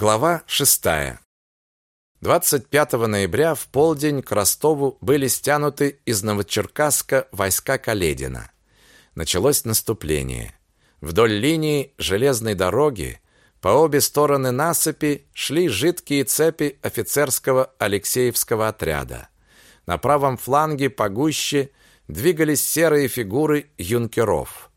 Глава 6. 25 ноября в полдень к Ростову были стянуты из Новочеркасска войска Каледина. Началось наступление. Вдоль линии железной дороги по обе стороны насыпи шли жидкие цепи офицерского Алексеевского отряда. На правом фланге погуще двигались серые фигуры юнкеров.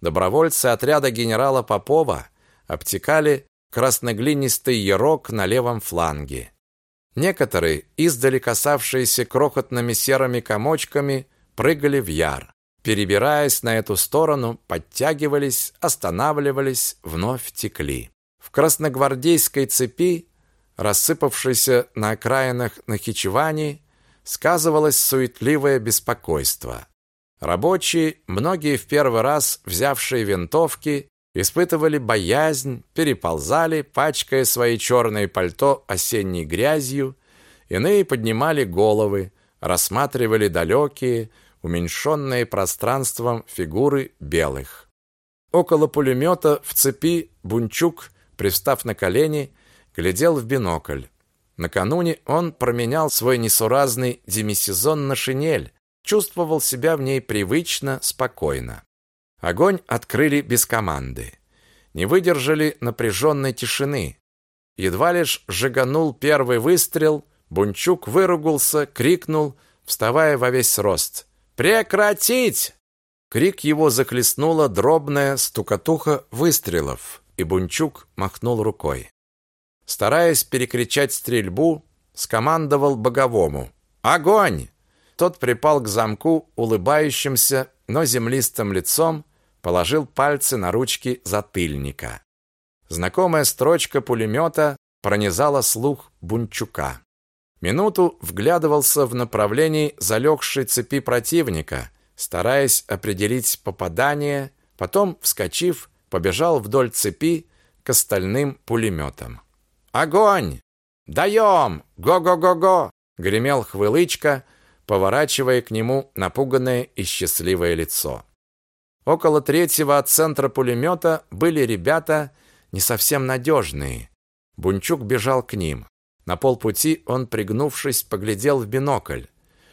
Добровольцы отряда генерала Попова обтекали красноглинистый ярок на левом фланге. Некоторые, издали касавшиеся крохотными серыми комочками, прыгали в яр. Перебираясь на эту сторону, подтягивались, останавливались, вновь текли. В красногвардейской цепи, рассыпавшейся на окраинах Нахичевани, сказывалось суетливое беспокойство. Рабочие, многие в первый раз взявшие винтовки, испытывали боязнь, переползали, пачкая свои черные пальто осенней грязью, иные поднимали головы, рассматривали далекие, уменьшенные пространством фигуры белых. Около пулемета в цепи Бунчук, пристав на колени, глядел в бинокль. Накануне он променял свой несуразный демисезон на шинель, чувствовал себя в ней привычно, спокойно. Огонь открыли без команды. Не выдержали напряженной тишины. Едва лишь жиганул первый выстрел, Бунчук выругался, крикнул, вставая во весь рост. «Прекратить!» Крик его захлестнула дробная стукатуха выстрелов, и Бунчук махнул рукой. Стараясь перекричать стрельбу, скомандовал боговому. «Огонь!» Тот припал к замку улыбающимся, но землистым лицом, положил пальцы на ручки затыльника. Знакомая строчка пулемета пронизала слух Бунчука. Минуту вглядывался в направлении залегшей цепи противника, стараясь определить попадание, потом, вскочив, побежал вдоль цепи к остальным пулеметам. «Огонь! Даем! Го-го-го-го!» гремел Хвылычка, поворачивая к нему напуганное и счастливое лицо. Около третьего от центра пулемета были ребята не совсем надежные. Бунчук бежал к ним. На полпути он, пригнувшись, поглядел в бинокль.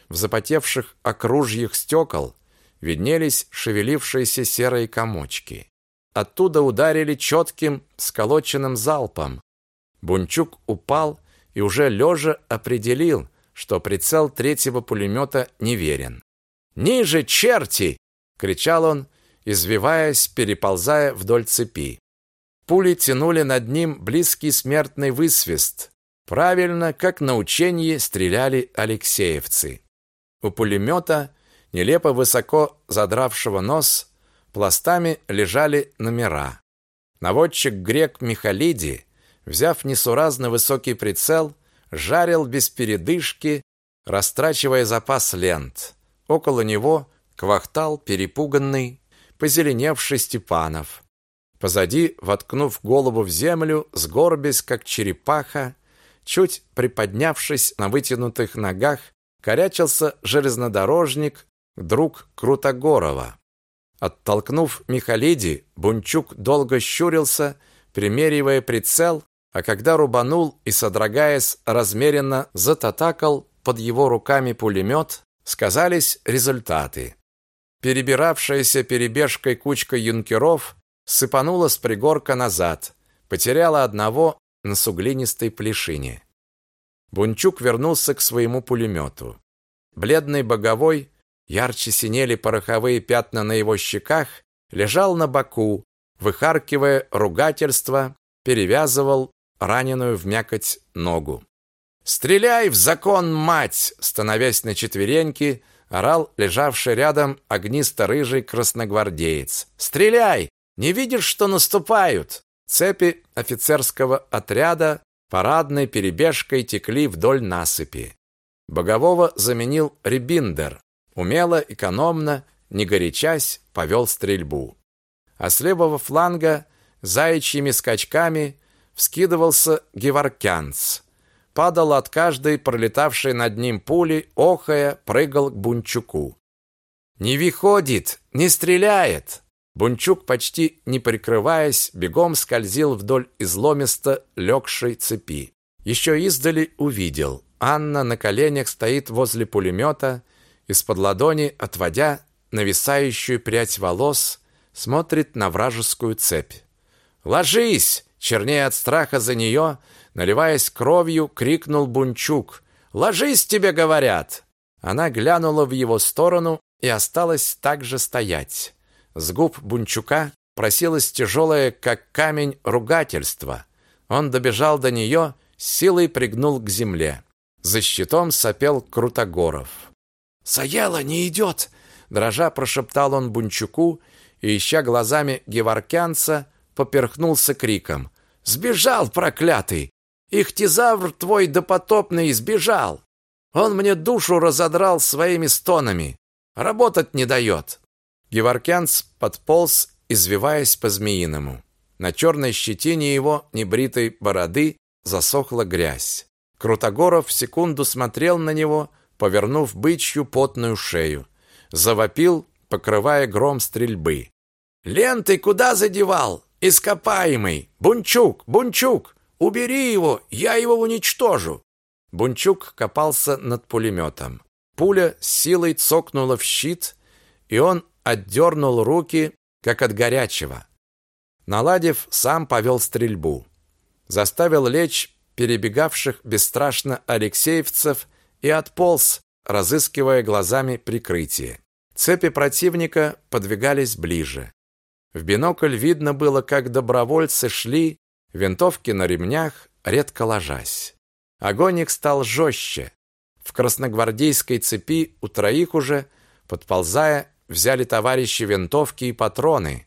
В запотевших окружьях стекол виднелись шевелившиеся серые комочки. Оттуда ударили четким, сколоченным залпом. Бунчук упал и уже лежа определил, что прицел третьего пулемета неверен. «Ниже, черти!» — кричал он извиваясь, переползая вдоль цепи. Пули тянули над ним близкий смертный высвист. Правильно, как на учении стреляли алексеевцы. У пулемета, нелепо высоко задравшего нос, пластами лежали номера. Наводчик грек Михалиди, взяв несуразно высокий прицел, жарил без передышки, растрачивая запас лент. Около него квахтал перепуганный позеленевший Степанов. Позади, воткнув голову в землю, сгорбясь, как черепаха, чуть приподнявшись на вытянутых ногах, корячился железнодорожник, друг Крутогорова. Оттолкнув Михалиди, Бунчук долго щурился, примеривая прицел, а когда рубанул и, содрогаясь, размеренно зататакал под его руками пулемет, сказались результаты. Перебиравшаяся перебежкой кучка юнкеров сыпанула с пригорка назад, потеряла одного на суглинистой плешине. Бунчук вернулся к своему пулемету. Бледный боговой, ярче синели пороховые пятна на его щеках, лежал на боку, выхаркивая ругательства, перевязывал раненую в мякоть ногу. «Стреляй в закон, мать!» Становясь на четвереньки, орал лежавший рядом огнисто-рыжий красногвардеец. «Стреляй! Не видишь, что наступают?» Цепи офицерского отряда парадной перебежкой текли вдоль насыпи. Богового заменил Рибиндер. Умело, экономно, не горячась, повел стрельбу. А с левого фланга заячьими скачками вскидывался Геворкянц падал от каждой пролетавшей над ним пули, охая, прыгал к Бунчуку. «Не выходит! Не стреляет!» Бунчук, почти не прикрываясь, бегом скользил вдоль изломисто легшей цепи. Еще издали увидел. Анна на коленях стоит возле пулемета, из-под ладони, отводя нависающую прядь волос, смотрит на вражескую цепь. «Ложись!» Чернее от страха за нее, наливаясь кровью, крикнул Бунчук. «Ложись, тебе говорят!» Она глянула в его сторону и осталась так же стоять. С губ Бунчука просилось тяжелое, как камень, ругательство. Он добежал до нее, силой пригнул к земле. За щитом сопел Крутогоров. «Саела не идет!» Дрожа прошептал он Бунчуку и, ища глазами геворкянца, поперхнулся криком. Сбежал, проклятый! Ихтизавр твой допотопный сбежал! Он мне душу разодрал своими стонами. Работать не дает!» Геворкянц подполз, извиваясь по-змеиному. На черной щетине его небритой бороды засохла грязь. Крутогоров секунду смотрел на него, повернув бычью потную шею. Завопил, покрывая гром стрельбы. «Ленты куда задевал? Ископаемый! Бунчук! Бунчук! Убери его! Я его уничтожу!» Бунчук копался над пулеметом. Пуля с силой цокнула в щит, и он отдернул руки, как от горячего. Наладив, сам повел стрельбу. Заставил лечь перебегавших бесстрашно алексеевцев и отполз, разыскивая глазами прикрытие. Цепи противника подвигались ближе. В бинокль видно было, как добровольцы шли, винтовки на ремнях, редко ложась. Огонь их стал жестче. В красногвардейской цепи у троих уже, подползая, взяли товарищи винтовки и патроны.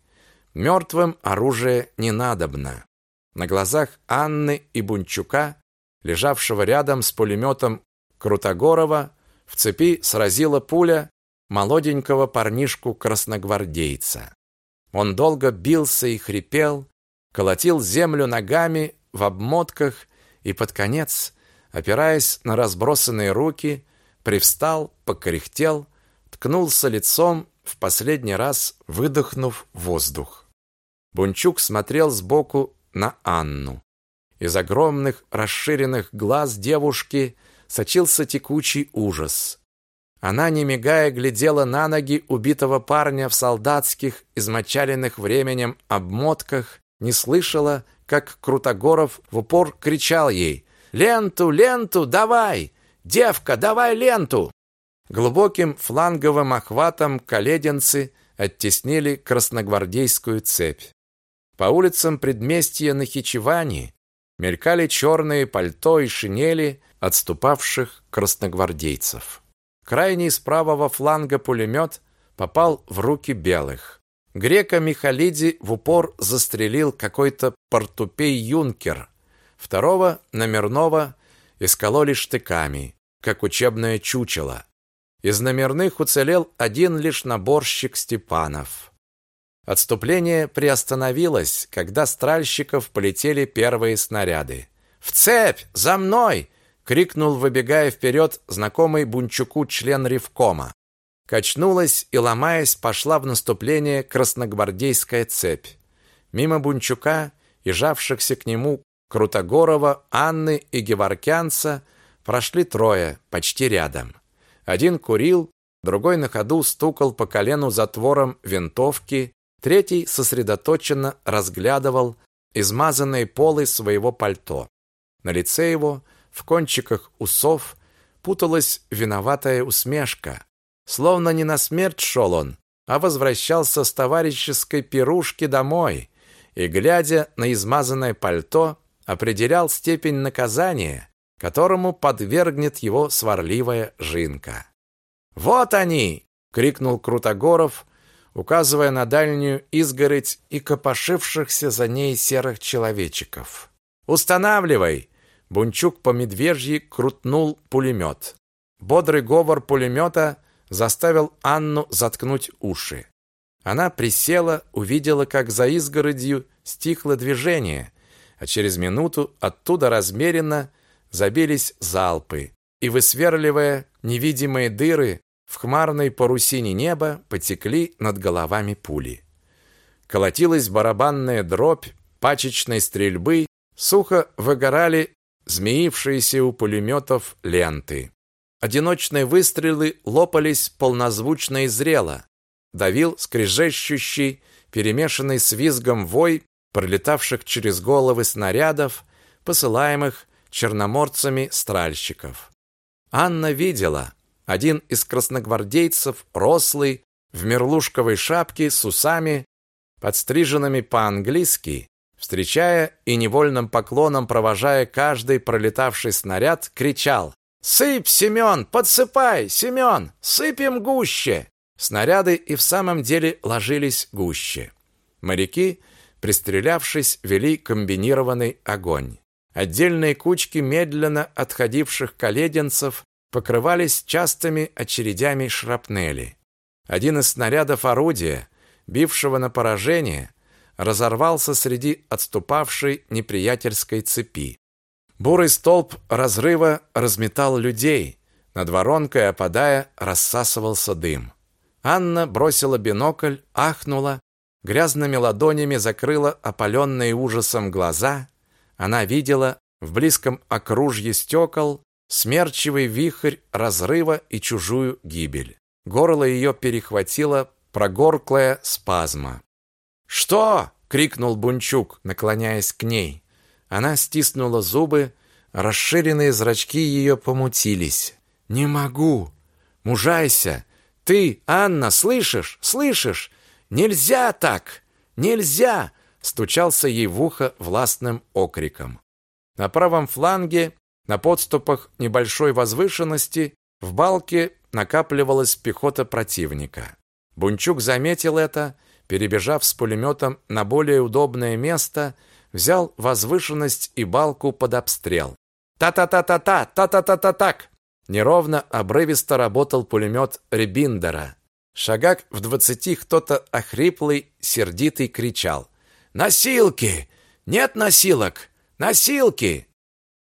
Мертвым оружие не надобно. На глазах Анны и Бунчука, лежавшего рядом с пулеметом Крутогорова, в цепи сразила пуля молоденького парнишку-красногвардейца. Он долго бился и хрипел, колотил землю ногами в обмотках и под конец, опираясь на разбросанные руки, привстал, покряхтел, ткнулся лицом, в последний раз выдохнув воздух. Бунчук смотрел сбоку на Анну. Из огромных расширенных глаз девушки сочился текучий ужас. Она, не мигая, глядела на ноги убитого парня в солдатских, измочаленных временем обмотках, не слышала, как Крутогоров в упор кричал ей «Ленту, ленту, давай! Девка, давай ленту!» Глубоким фланговым охватом коледенцы оттеснили красногвардейскую цепь. По улицам предместья Нахичевани мелькали черные пальто и шинели отступавших красногвардейцев. Крайний с правого фланга пулемет попал в руки белых. Грека Михалиди в упор застрелил какой-то портупей-юнкер. Второго, номерного, искололи штыками, как учебное чучело. Из номерных уцелел один лишь наборщик Степанов. Отступление приостановилось, когда с тральщиков полетели первые снаряды. «В цепь! За мной!» крикнул, выбегая вперед, знакомый Бунчуку член Ревкома. Качнулась и, ломаясь, пошла в наступление красногвардейская цепь. Мимо Бунчука и жавшихся к нему Крутогорова, Анны и Геворкянца прошли трое, почти рядом. Один курил, другой на ходу стукал по колену затвором винтовки, третий сосредоточенно разглядывал измазанные полы своего пальто. На лице его в кончиках усов путалась виноватая усмешка. Словно не на смерть шел он, а возвращался с товарищеской пирушки домой и, глядя на измазанное пальто, определял степень наказания, которому подвергнет его сварливая жинка. «Вот они!» — крикнул Крутогоров, указывая на дальнюю изгородь и копошившихся за ней серых человечиков. «Устанавливай! Бунчук по медвежьи крутнул пулемет. Бодрый говор пулемета заставил Анну заткнуть уши. Она присела, увидела, как за изгородью стихло движение, а через минуту оттуда размеренно забились залпы, и, высверливая невидимые дыры в хмарной парусине неба, потекли над головами пули. Колотилась барабанная дробь пачечной стрельбы, сухо выгорали змеившиеся у пулеметов ленты. Одиночные выстрелы лопались полнозвучно и зрело. Давил скрежещущий, перемешанный с визгом вой пролетавших через головы снарядов, посылаемых черноморцами-стральщиков. Анна видела, один из красногвардейцев, рослый, в мерлушковой шапке с усами, подстриженными по-английски, встречая и невольным поклоном провожая каждый пролетавший снаряд, кричал «Сыпь, Семен! Подсыпай, Семен! Сыпем гуще!» Снаряды и в самом деле ложились гуще. Моряки, пристрелявшись, вели комбинированный огонь. Отдельные кучки медленно отходивших коледенцев покрывались частыми очередями шрапнели. Один из снарядов орудия, бившего на поражение, разорвался среди отступавшей неприятельской цепи. Бурый столб разрыва разметал людей, над воронкой опадая рассасывался дым. Анна бросила бинокль, ахнула, грязными ладонями закрыла опаленные ужасом глаза. Она видела в близком окружье стекол смерчевый вихрь разрыва и чужую гибель. Горло ее перехватило прогорклая спазма. «Что?» — крикнул Бунчук, наклоняясь к ней. Она стиснула зубы, расширенные зрачки ее помутились. «Не могу! Мужайся! Ты, Анна, слышишь? Слышишь? Нельзя так! Нельзя!» стучался ей в ухо властным окриком. На правом фланге на подступах небольшой возвышенности в балке накапливалась пехота противника. Бунчук заметил это, перебежав с пулеметом на более удобное место, взял возвышенность и балку под обстрел. Та-та-та-та-та, та-та-та-та-так. Неровно, обрывисто работал пулемет Ребиндера. Шагак в двадцати кто-то охриплый, сердитый кричал: "Носилки! Нет носилок! Носилки!"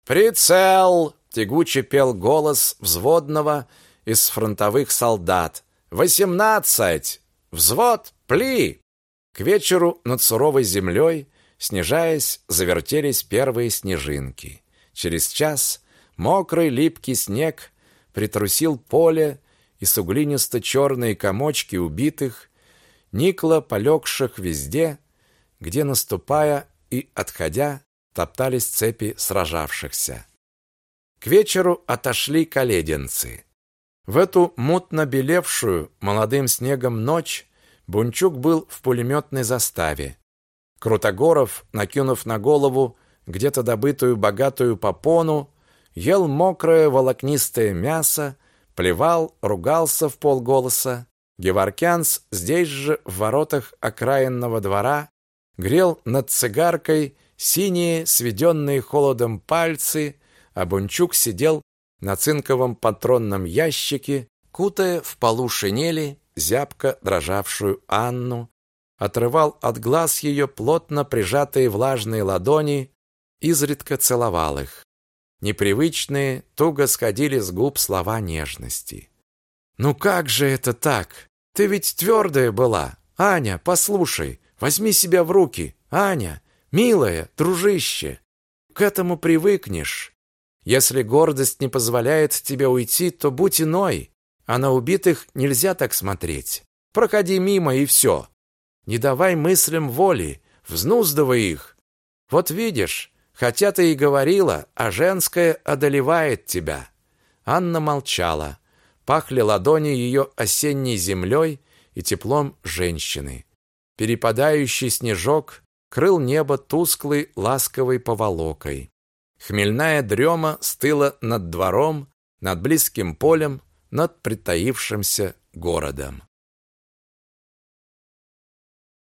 «Прицел!» — тягуче пел голос взводного из фронтовых солдат. «Восемнадцать! Взвод! Пли!» К вечеру над суровой землей, снижаясь, завертелись первые снежинки. Через час мокрый липкий снег притрусил поле, и суглинисто-черные комочки убитых никло полегших везде, где, наступая и отходя, топтались цепи сражавшихся. К вечеру отошли коледенцы. В эту мутно белевшую молодым снегом ночь Бунчук был в пулеметной заставе. Крутогоров, накинув на голову где-то добытую богатую попону, ел мокрое волокнистое мясо, плевал, ругался в полголоса. Геворкянс здесь же, в воротах окраинного двора, грел над цигаркой синие, сведенные холодом пальцы, а Бунчук сидел на цинковом патронном ящике, кутая в полу шинели зябко дрожавшую Анну, отрывал от глаз ее плотно прижатые влажные ладони, изредка целовал их. Непривычные, туго сходили с губ слова нежности. «Ну как же это так? Ты ведь твердая была! Аня, послушай, возьми себя в руки! Аня, Милая, дружище, к этому привыкнешь. Если гордость не позволяет тебе уйти, то будь иной. А на убитых нельзя так смотреть. Проходи мимо и все. Не давай мыслям воли, взнуздывай их. Вот видишь, хотя ты и говорила, а женское одолевает тебя. Анна молчала. Пахли ладони ее осенней землей и теплом женщины. Перепадающий снежок крыл небо тусклой ласковой поволокой. Хмельная дрема стыла над двором, над близким полем, над притаившимся городом.